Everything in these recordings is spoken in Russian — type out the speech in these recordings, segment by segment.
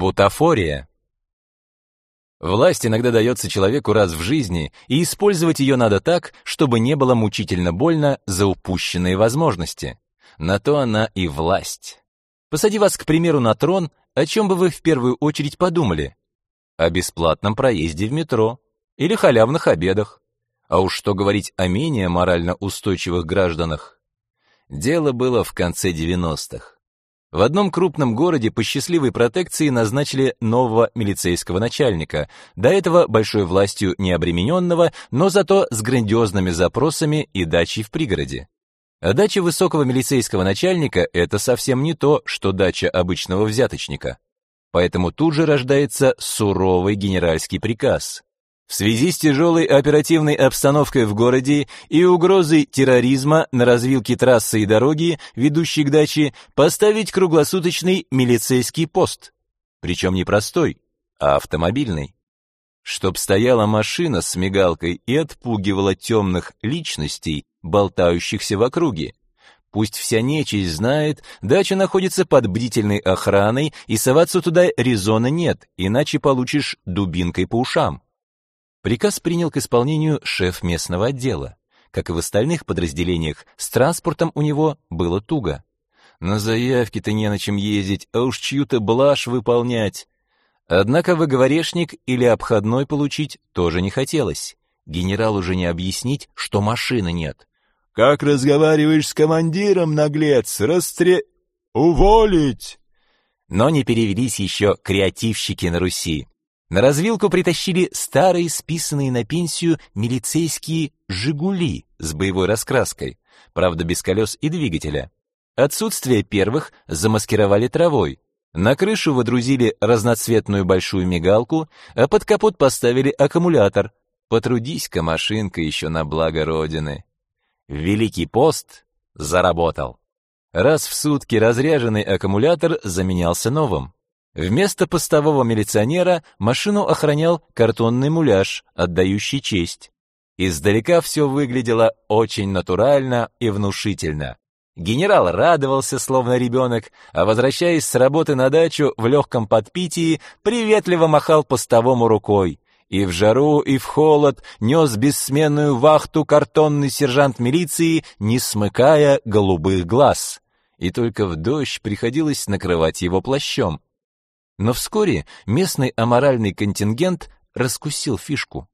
Бутафория. Власть иногда дается человеку раз в жизни, и использовать ее надо так, чтобы не было мучительно больно за упущенные возможности. На то она и власть. Посади вас, к примеру, на трон, о чем бы вы в первую очередь подумали? О бесплатном проезде в метро или халявных обедах. А уж что говорить о менее морально устойчивых гражданах. Дело было в конце 90-х. В одном крупном городе по счастливой протекции назначили нового милицейского начальника, до этого большой властью не обремененного, но зато с грандиозными запросами и дачей в пригороде. А дача высокого милицейского начальника — это совсем не то, что дача обычного взяточника. Поэтому тут же рождается суровый генеральский приказ. В связи с тяжелой оперативной обстановкой в городе и угрозой терроризма на развилке трассы и дороги, ведущей к даче, поставить круглосуточный милицейский пост. Причем не простой, а автомобильный. Чтоб стояла машина с мигалкой и отпугивала темных личностей, болтающихся в округе. Пусть вся нечисть знает, дача находится под бдительной охраной, и соваться туда резона нет, иначе получишь дубинкой по ушам. Приказ принял к исполнению шеф местного отдела. Как и в остальных подразделениях, с транспортом у него было туго. На заявки-то не на чем ездить, а уж чью-то блажь выполнять. Однако выговорешник или обходной получить тоже не хотелось. Генерал уже не объяснить, что машины нет. «Как разговариваешь с командиром, наглец? Растре... Уволить!» Но не перевелись еще креативщики на Руси. На развилку притащили старые, списанные на пенсию милицейские «Жигули» с боевой раскраской, правда без колес и двигателя. Отсутствие первых замаскировали травой. На крышу водрузили разноцветную большую мигалку, а под капот поставили аккумулятор. Потрудись-ка, машинка, еще на благо Родины. Великий пост заработал. Раз в сутки разряженный аккумулятор заменялся новым. Вместо постового милиционера машину охранял картонный муляж, отдающий честь. Издалека все выглядело очень натурально и внушительно. Генерал радовался, словно ребенок, а возвращаясь с работы на дачу в легком подпитии, приветливо махал постовому рукой. И в жару, и в холод нес бессменную вахту картонный сержант милиции, не смыкая голубых глаз. И только в дождь приходилось накрывать его плащом. Но вскоре местный аморальный контингент раскусил фишку.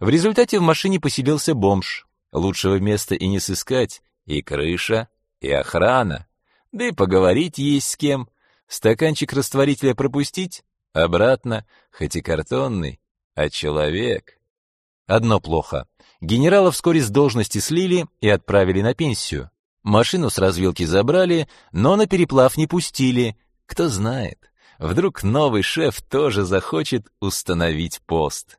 В результате в машине поселился бомж. Лучшего места и не сыскать, и крыша, и охрана. Да и поговорить есть с кем. Стаканчик растворителя пропустить, обратно, хоть и картонный, а человек. Одно плохо. Генерала вскоре с должности слили и отправили на пенсию. Машину с развилки забрали, но на переплав не пустили. Кто знает. Вдруг новый шеф тоже захочет установить пост.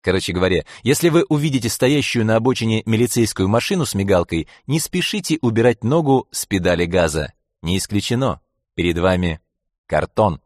Короче говоря, если вы увидите стоящую на обочине милицейскую машину с мигалкой, не спешите убирать ногу с педали газа. Не исключено. Перед вами картон.